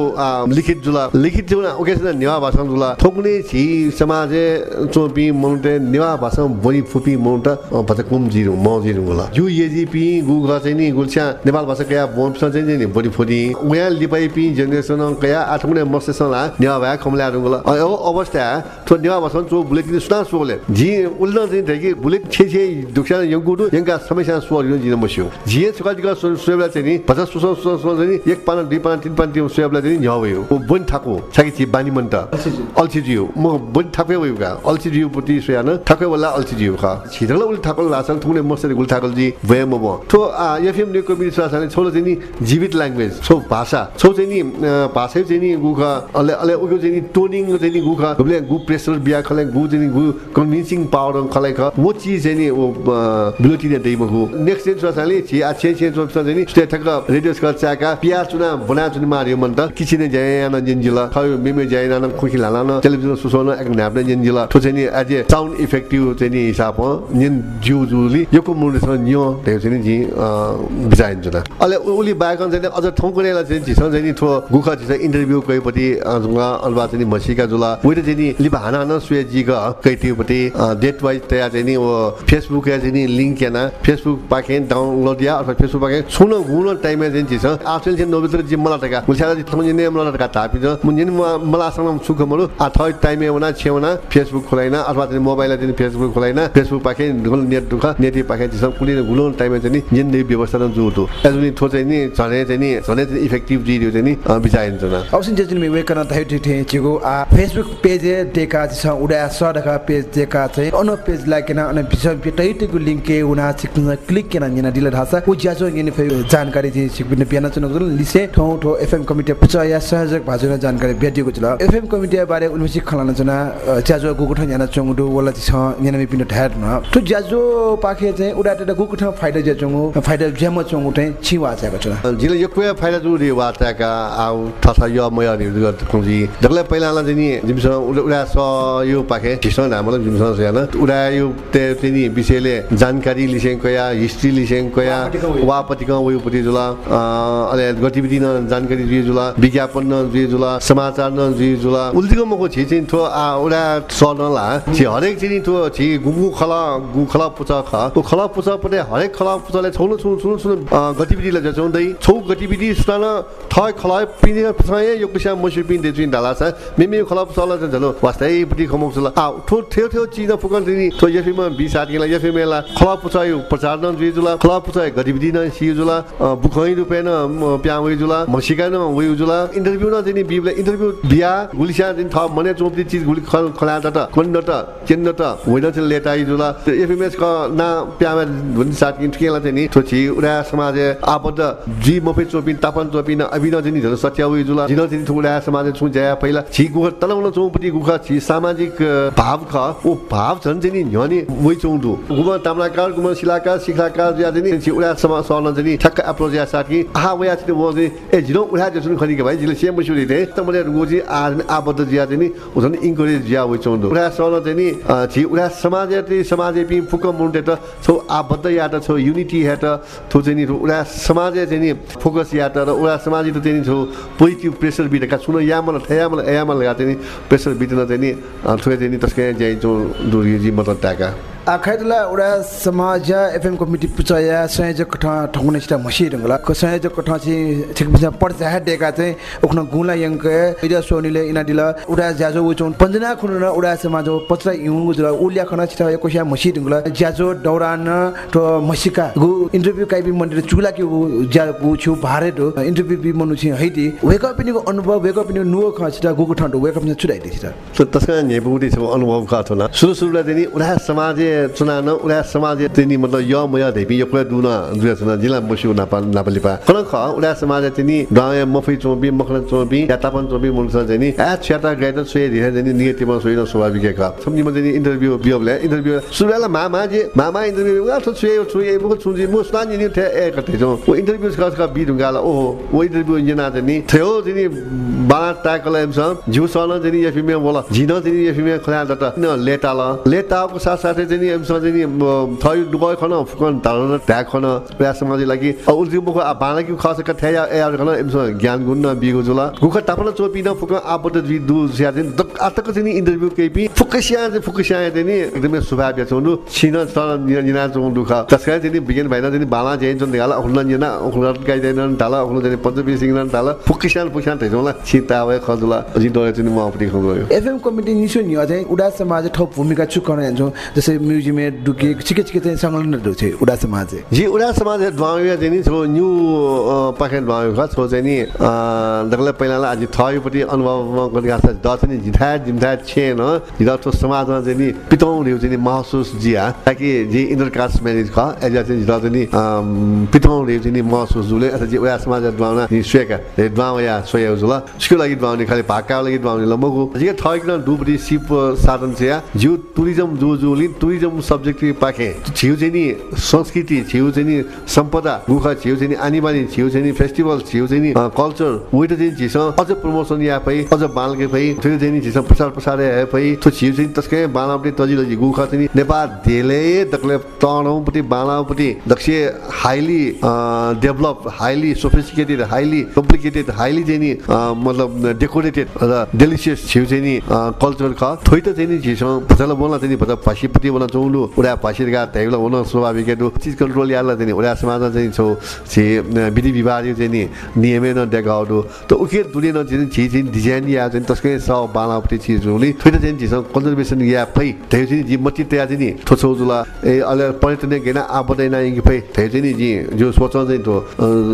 लिखित जुला। लिखित जुला ओकेसन नेवा भाषा जुला। ठोक्ने छि समाज चोपी मौन्टे नेवा भाषा बोली फुपी मौन्ट भन्छ कुम जिरु म जिरु होला। यु एजिपी गुगल चाहिँ नि गुल्छा नेपाल भाषा कया बोम्स चाहिँ नि बोली फुटी उया लिपाई पी भया अल्छी जियो म बोन ठाकै वयो का अल्छी जियो जीवित ल्याङ्ग्वेज भाषा छौ चाहिँ नि भाषै चाहिँ नि गुख अले अले उको चाहिँ नि टोनिङ चाहिँ नि गुख गबले गु प्रेसर बिया खले गु चाहिँ गु कन्भिन्सिङ पावर खले ख। चीज चाहिँ नि वो बिलोटी ने दैम गु नेक्स्ट दिन सोसाले छि आ छे छे सोच चाहिँ नि स्टेट ठक रेडियो स्कल चाका पिया चुना बना चुना मारियो मन त। किछि ने जाय न जिन्जिला खयो मेमे जाय न खुखि लाला न टेलिभिजन सुसोन एक न्याप ने जिन्जिला। ठो चाहिँ नि ए साउन्ड इफेक्टिभ चाहिँ नि हिसाब हो। निन जिउ जुली योको मुले छ न्यो त्यो चाहिँ नि जि बिजाइन जुना अले उली बायक चाहिँ अझ ठाउँ कुरालाई चाहिँ झिसँग चाहिँ नि ठो गुख झिस इन्टरभ्यू गएपछि जुङ्गा चाहिँ मसिका जुला उहिले चाहिँ नि लिप हाना न सुएजी ग कैटियोपट्टि डेट वाइज तया चाहिँ नि फेसबुक या चाहिँ नि लिङ्क याना फेसबुक पाके डाउनलोड या अथवा फेसबुक पाके सुन गुण टाइममा चाहिँ झिस आफैले चाहिँ नोबित्र जि मलाई टका चाहिँ थम जिने मलाई टका थापि ज मुन्जिन मलाई आसँग सुख मरु। आ थै टाइममा वना छेवना फेसबुक खोलाइन। अथवा चाहिँ मोबाइललाई चाहिँ फेसबुक खोलाइन। फेसबुक पाके नेट दुख नेट पाके झिस कुनै गुलो टाइममा चाहिँ नि जिन व्यवस्था जुटो एजुनी थो चाहिँ नि झने चाहिँ नि झने चाहिँ इफेक्टिभ जिडियो चाहिँ नि जानकारी चाहिँ सिकबिन पियाना चुन गुल लिसे ठौ ठौ एफएम कमिटी पुच या सहयोग भाजुना जानकारी भेटिएको छ एफएम कमिटी बारे उनमसी खलाना जना ज्याजो गुगु ठन याना चंगु वला छ याना मे पिन ढाड न। तो ज्याजो पाखे चाहिँ उडा टेटा गुगु ठन फाइदा ज्या चंगु फाइदा ज्याम चंगु चाहिँ छिवा छ जिले यो कोया फाइदा जु रे वाताका आउ थसा यो मय नि गत कुजी दगले पहिला ला जनि जिमस उडा स यो पाखे किसन हाम्रो जिमस याना उडा यो ते तिनी विषयले जानकारी लिसें कया हिस्ट्री लिसें कया वापति का वयो पति जुला अले गतिविधि न जानकारी दिए जुला विज्ञापन न दिए जुला समाचार न दिए जुला उल्टिको मको छि चाहिँ थो आ उडा स न ला छि हरेक चाहिँ थो छि गुगु खला गु खला पुचा ख ओ खला पुचा पटे हरेक खला पुचाले छौन छु छु छु गतिविधिले जचाउँदै छौ गतिविधि सुनान थय खलाय पिने फसाए यो किसा मसु पिन दे जुइन डाला छ मेमे खला पुचाला जलो वास्तै पटी खमक छला आ ठो थेउ थेउ चिज फुकन दिनी तो यफिमा बि साथीला यफिमेला खला पुचायो प्रचार न जुला खला पुचाय गतिविधि न सी जुला बुखै रुपे न प्या वइ जुला मसिका न वइ जुला इन्टरभ्यु न दिनी बिबले इन्टरभ्यु बिया गुलिसा दिन थ मने चोपति चिज गुली त कोन त चेन त होइन चाहिँ लेटाइ जुला एफएमएस क ना प्यामा भनि साथी ठिकेला चाहिँ नि थोची उडा समाज आपद जी मफे चोपिन तापन चोपिन अभिन चाहिँ झन् वइ जुला जिन चाहिँ उडा समाज छु ज्या पहिला छि गुख तलाउन चौपति गुख छि सामाजिक भाव ख ओ भाव झन् चाहिँ न्यनि वइ चौडु गुम ताम्राकार गुम शिलाकार शिखराकार ज्या चाहिँ छि उडा समाज सर्न चाहिँ ठक्क अप्रोच या साथी। आहा वया चाहिँ वो ए जिनो उडा जसुन खनि के भाइ जिले सेम मुसुरी थे त। मैले रुगोजी आ आबद्ध ज्या चाहिँ नि उझन इन्करेज ज्या वइ चौडु उडा सर्न चाहिँ छि उडा समाज समाज पि फुक मुन्टे त छौ आबद्ध या त छौ युनिटी या त थो चाहिँ उडा समाज चाहिँ फोकस या त उडा समाज त चाहिँ छौ पोजिटिभ प्रेसर बिटेका सुन या मलाई थया मलाई या मलाई चाहिँ नि प्रेसर बिटेन चाहिँ नि थोरै चाहिँ नि तस्कै जाइ चौ दुर्गी मतलब टाका आखाइदला उडा समाज एफएम कमिटी पुचया संयोजक कथा ठगुने छिटा मसी रंगला। को संयोजक कथा छि ठिक बिसा पर्चा है डेका चाहिँ उखन गुला यंक इदा सोनीले इना दिला उडा जाजो उचोन पंजना खुन उडा समाज पत्र यु गुजरा उलिया खना छिटा कोसिया मसी रंगला। जाजो दौरान तो मसिका गु इन्टरभ्यु काइबि मन्दिर चुला कि जा गु छु भारे दो। इन्टरभ्यु बि मनु छि हैदि। वेक अप को अनुभव वेक अप नुव ख छिटा गुगु ठण्डो वेक अप छुडाइ दि छिटा तसका नेबुडी अनुभव का थोना। सुरु सुरुला चाहिँ उडा समाज चुनान उडा समाज तिनी मतलब य मया धेपी यो कुरो दुना दुया चुना जिल्ला मसु नापा नापलिपा कन ख उडा समाज तिनी गाय मफै चोबी मखन चोबी या तापन चोबी मुनस चाहिँ आ छ्याटा गएत सोय धेरै चाहिँ नेगेटिभ सोइन स्वाभाविक क सम्झि म चाहिँ इन्टरभ्यु बियोले इन्टरभ्यु सुरुला मामा जे मामा इन्टरभ्यु छ सोय सोय म सुन्जी म सुनान नि थे ए कते जो ओ इन्टरभ्यु छ का बि ढुङ्गाला ओहो ओ इन्टरभ्यु जना चाहिँ नि थियो चाहिँ बाला टाकल एम छ जिउ सन चाहिँ यफिमे बोला जिन चाहिँ यफिमे खला त न लेटाल लेटाको साथ साथै छ चाहिँ थय दुबई खन फुकन ताल ट्याग खन प्रयास समाज लागि। उल्टी मुख बाला कि खस थया ए खन एम छ ज्ञान गुण न बिगो जुला। गुख तापन चोपी न फुक आपत दु दु स्या चाहिँ आतक चाहिँ इन्टरभ्यु केपी। फुकसिया चाहिँ फुकसिया चाहिँ नि एकदमै स्वभाव या छौनु तर निना चौ दुख। त्यसका चाहिँ बिगिन भएन चाहिँ बाला चाहिँ जुन दिगाला अखुन निना अखुन गाइदैन ताला अखुन चाहिँ पञ्चबी सिंह ताला। फुकसिया फुकसिया थे जोला छि तावे खजुला। अझै डरे चाहिँ म अपटी खगयो एफएम कमिटी निसो नि अझै उडा समाज ठप भूमिका चुकाउन जान्छौँ। म्युजियममा डुके छिके छिके चाहिँ संलग्न छ उडा समाज जी उडा समाज ढ्वाउया चाहिँ नि छो न्यू पाखे ढ्वाउ ख छो चाहिँ नि दगले पहिला आज थयोपट्टि अनुभव गर्ने आशा द चाहिँ नि झिठा झिम्ठा छे न झिठा तो समाजमा चाहिँ नि पितौँ ऱ्यू चाहिँ नि महसुस जिया ताकि जी इन्टर कास्ट म्यारेज ख एज चाहिँ झिठा चाहिँ नि पितौँ ऱ्यू चाहिँ नि महसुस जुले अथवा जी उडा समाज ढ्वाउना नि स्वेका ढ्वाउ या सोया जुल उसको लागि ढ्वाउने खालि भाका लागि ढ्वाउने ल मगु जी थयकन डुबडी सिप साधन छ जिउ टुरिज्म जो जोली टुरिज्म सब्जेक्ट पाखे छिउ चाहिँ नि संस्कृति छिउ चाहिँ नि सम्पदा गुखा छिउ चाहिँ नि आनीबानी छिउ चाहिँ नि फेस्टिभल छिउ चाहिँ नि कल्चर उयो चाहिँ झिस अझ प्रमोसन या पै अझ बालके पै त्यो चाहिँ नि झिस प्रसार प्रसार है पै त्यो छिउ चाहिँ तस्कै बालापट्टि तजिलो गुखा चाहिँ नेपाल धेरै दक्ले तनौपट्टि बालापट्टि दक्ष highly develop highly sophisticated highly complicated highly चाहिँ नि मतलब डेकोरेटेड र डेलिसियस छिउ चाहिँ नि कल्चर ख थोइ त चाहिँ नि झिस भचाला बोल्न चाहिँ नि भचा फाँसीपट्टि बोल्न चौलु उडा गा त्यहीलाई हुन स्वाभाविक चिज कन्ट्रोल याला चाहिँ नि उडा समाजमा चाहिँ छौ छि विधि विवाद चाहिँ नि नियमै न देखाउनु त उके दुले न चाहिँ छि चाहिँ डिजाइन या चाहिँ तस्कै स बालापट्टि चिज हुने थोइ त चाहिँ झिस कन्जर्भेसन या फै त्यही चाहिँ जी मट्टी तया चाहिँ नि थोछौ जुला ए अहिले पर्यटन गेना आबदैन कि फै त्यही चाहिँ नि जी जो सोच चाहिँ तो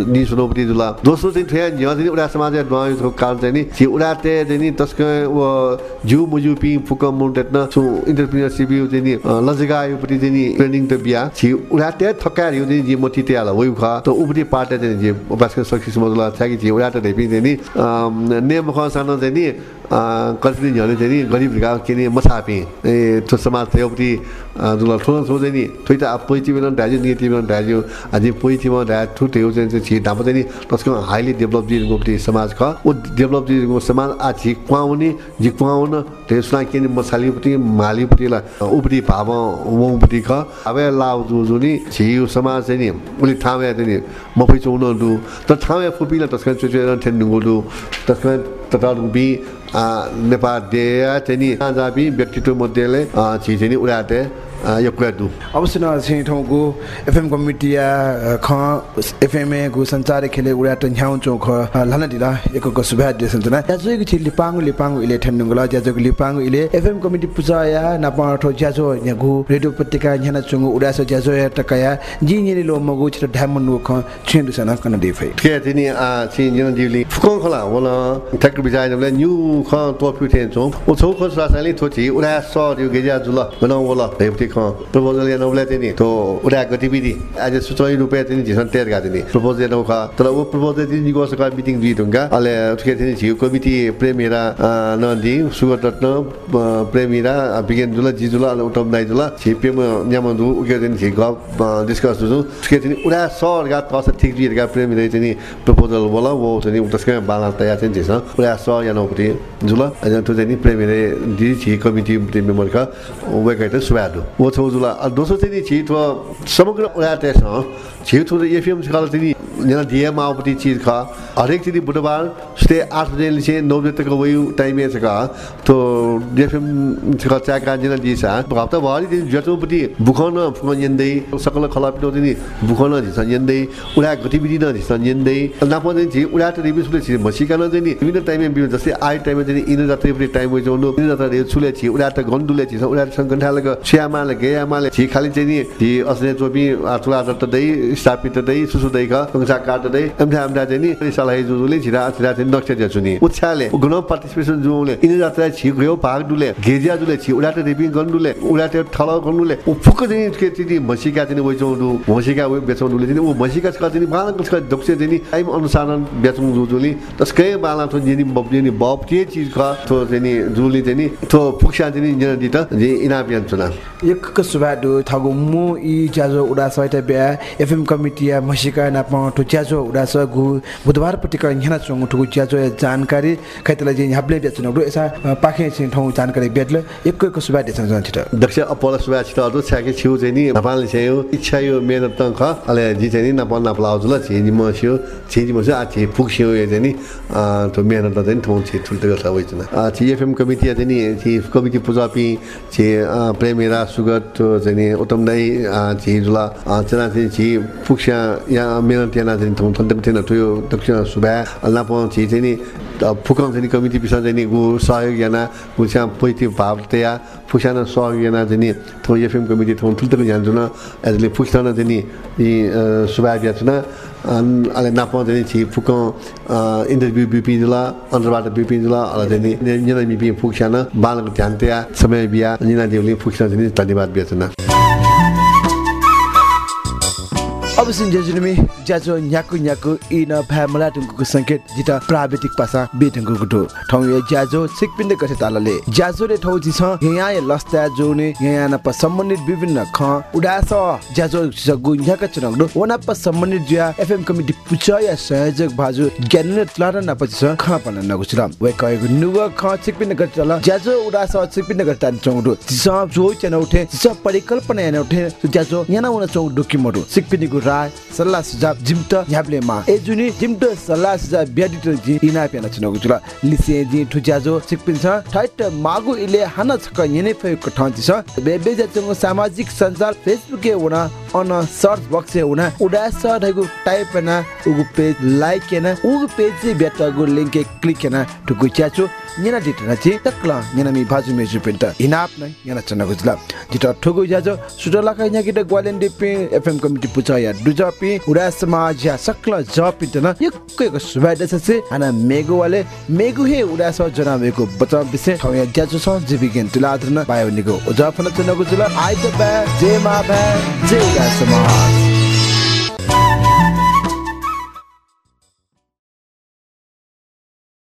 नि सुनौपट्टि जुला। दोस्रो चाहिँ थ्या यहाँ चाहिँ उडा समाज ड्वाइको काल चाहिँ नि छि उडा ते चाहिँ नि तस्कै जु मुजु पि फुक मुन्टेट न सु इन्टरप्रिनरसिप यो चाहिँ नि लजिगा योपट्टि चाहिँ नि ट्रेनिङ त बिहा छि उडा ते थकाएर यो चाहिँ जी मट्टी तया ल वइ खा त उपट्टि पार्टी चाहिँ जी बास्के सक्सेस मजुला छ्याकी छि उडा त ढेपि चाहिँ नि नेम ख सानो चाहिँ नि कति झन् चाहिँ नि गरिब के नि मछापी ए त्यो समाज जुल ठुलो ठुलो चाहिँ नि थोइ त अब पैँची बेला ढाज्यो नियति बेला ढाज्यो अझै पैँचीमा ढा ठु त्यो चाहिँ छि ढापा चाहिँ नि तस्को हाइली डेभलप दिएको समाज ख ऊ डेभलप दिएको समाज आ छि कुवाउने झि कुवाउन त्यसमा के मसालीपट्टि मालीपट्टिलाई उपट्टि भाव वौपट्टि ख अब लाउ जो जो नि छिउ समाज चाहिँ नि उसले ठाउँ चाहिँ नि मफै डु तर ठाउँ फुपीलाई तस्का चुचेर ठेन्डुङ्गो डु तस्का तटारुबी नेपाल देया चाहिँ नि जाबी व्यक्तित्व मध्येले छि चाहिँ नि यो कुरा दु अवश्य न चाहिँ ठाउँको एफएम कमिटिया ख एफएमए गु संचार खेले उडा त न्याउ लाना दिला एकको सुभा दे सन्जना ज्याजो छि लिपाङु लिपाङु इले ठेन्नुङ गला ज्याजो लिपाङु इले एफएम कमिटी पूजा या नापा ठो ज्याजो न्यागु रेडियो पत्रिका न्याना चुङु उडा स ज्याजो या टकाया जि निले लो मगु छि ढामन नु ख छिन्दु सन कन दे फै के तिनी आ छि जिन दिली फुकोङ खला वला ठक बिजाय नले न्यू ख टोप्यु थेन चौ ओ छौ ख सासाली थोछि उडा स यो गेजा जुल बनाउ वला प्रपोजल या नौला चाहिँ तो उडा गतिविधि आज सुचै रुपियाँ चाहिँ झिसन तयार गएको नि प्रपोजल नौ खा तर वो प्रपोजल चाहिँ निगो सका मिटिङ दुई ढुङ्गा अहिले उसके चाहिँ झिउ कमिटी प्रेमेरा नदी सुगर रत्न प्रेमेरा बिगेन जुला जिजुला अहिले उठम दाइ जुला छिपेम न्यामन्दु उके चाहिँ झि गफ डिस्कस जुजु उसके चाहिँ उडा सरगा तस ठिक दिएका प्रेमीले चाहिँ प्रपोजल बोला वो चाहिँ त्यसकै बाला तयार चाहिँ झिस उडा स या नौपट्टि जुल। त्यो चाहिँ नि प्रेमीले दि छि कमिटी मेम्बरका वेकाइट सुबादु वो छौ जुला दोस्रो चाहिँ नि छिटो समग्र त्यस छिटो एफएम छिकाल चाहिँ यहाँ दिए माओपट्टि चिज खा हरेक चाहिँ बुधबार सुते आठ बजे से नौ बजे तक वही टाइम है सका तो एफएम छिका चाका जिना दिसा हप्ता भरि दिन जचोपट्टि बुखन फुकन यन्दै सकल खलापिनो चाहिँ बुखन झिस यन्दै उडा गतिविधि न झिस यन्दै नापा चाहिँ छि उडा त रिबिस सुले छि मसिकान चाहिँ विभिन्न टाइममा जस्तै आइ टाइममा चाहिँ इन जात्रै टाइम होइ जाउनु इन जात्रा रे छुले छि उडा त गन्डुले छि उडा सङ्गठनले स्यामाले गेयामाले छि खालि चाहिँ नि छि असले चोपी चुला त दै स्थापित दै सुसु दै ख कंसा काट दै एमठा एमठा चाहिँ नि सलाइ जुजुले छिरा छिरा चाहिँ नक्से जे सुनि उछाले गुण पार्टिसिपेसन जुले इन जात्रा छि गयो भाग दुले गेजिया दुले छि उडा त रिपिङ गन्डुले उडा त ठल गन्डुले उ फुक चाहिँ के चाहिँ मसिका चाहिँ वइ जाउनु मसिका उ बेचाउनुले चाहिँ उ मसिका छ चाहिँ बाला कसका दक्ष चाहिँ टाइम अनुसार बेचौँ जुजुली तस्कै बाला छ जिनी बब्नी बब के चीज ख तो चाहिँ जुली चाहिँ तो फुक्सा चाहिँ जन दित जे इना बियान चुना एक सुबाडु थगु मु इ ज्याजो उडा सैते ब्या एफएम कमिटिया मसिका नाप ठु ज्याजो उडा स गु बुधबार पटिका न्याना चंगु ठु ज्याजो जानकारी खैतला जे हब्ले बेचन उडु एसा पाखे छिन ठौ जानकारी बेटल एक एक सुबा देसन जन छिट दक्ष अपोला सुबा छिट अदु छ्याके छिउ चाहिँ नि नेपालले छ्यायो इच्छा यो मेहनत त ख अले जी चाहिँ नि नपाल नपलाउ जुल छिनि म छिउ छिनि म आ छि फुक्सियो यो चाहिँ नि तो मेहनत त चाहिँ ठौ छि ठुल्ते गर्छ वइ चुना छि एफएम कमिटी चाहिँ नि छि कमिटी पूजा पि छि प्रेमेरा सुगत चाहिँ नि उत्तम दाई छि जुला चना चाहिँ छि फुक्स्या या मेहनत चाहिँ ठौ ठन्ते थिएन दक्षिण सुबा अल्लाह छि चाहिँ नि फुकम चाहिँ कमिटी पिसा चाहिँ गु सहयोग याना गुस्या पैति भाव तया फुक्साना सहयोग याना चाहिँ थो एफएम कमिटी थो ठुल्ठुलो जान्छ न एजले फुक्साना चाहिँ यी सुभाव छ न अहिले नाप चाहिँ छि फुक इन्टरभ्यू बिपी जुला अन्तरबाट बिपी जुला अहिले चाहिँ निना बिपी फुक्साना बालको ध्यान तया समय बिहा निना देवले फुक्सा चाहिँ धन्यवाद बेचना अवश्य जेजुनमी ज्याजो न्याकु न्याकु इ न भा मला टुङ्कुको संकेत जिता प्राविधिक पासा बेटुङ्कु गुटो ठौ ये ज्याजो सिकपिन्द गथे तालले। ज्याजोले ठौ जि छ यहाँ ये लस्ता जोने यहाँ न प सम्बन्धित विभिन्न ख उडास। ज्याजो जगु न्याक चनगडो वना प सम्बन्धित ज्या एफएम कमिटी पुच या संयोजक भाजु ज्ञान तलार न पछि छ ख पन नगुचरा वे कयगु नुग ख सिकपिन्द गथे ताल ज्याजो उडास सिकपिन्द गथे तान चंगडो जिस जो चन उठे जिस परिकल्पना यान उठे ज्याजो याना उना चंग डुकी मडु सिकपिन्द गु राय सल्लाह सुझाव जिम्ट याबले मा ए जुनि जिम्ट सल्लाह सुझाव ब्याडिट जि इना पेना चनगु जुला लिसे जि ठुजाजो सिकपिन छ ठाइट मागु इले हाना छक यने फय कठन छ बेबे जचंग सामाजिक सञ्जाल फेसबुक ए वना अन सर्च बक्स हुना उडा सडेको टाइप हेर्न उगु पेज लाइक हेर्न उगु पेज चाहिँ भेटको लिङ्क क्लिक हेर्न ढुकु च्याचु यहाँ डिटेल चाहिँ तकला यहाँ मि भाजु मेजु पेन्ट हिनाप नै यहाँ चन्न खोज्ला। डिटर ठोकु ज्याचो सुटर लाख यहाँ कि एफएम कमिटी पुछ या डुजपि उडा समाज या सक्ल जपि तन एक एक सुभाइदा छ से मेगु वाले मेगु हे उडा स जनाबेको विषय ठाउँ या ज्याचो छ जीविकेन तुला आदरन बायो निगो ओजा फन चन्न खोज्ला। आइ त got some odds.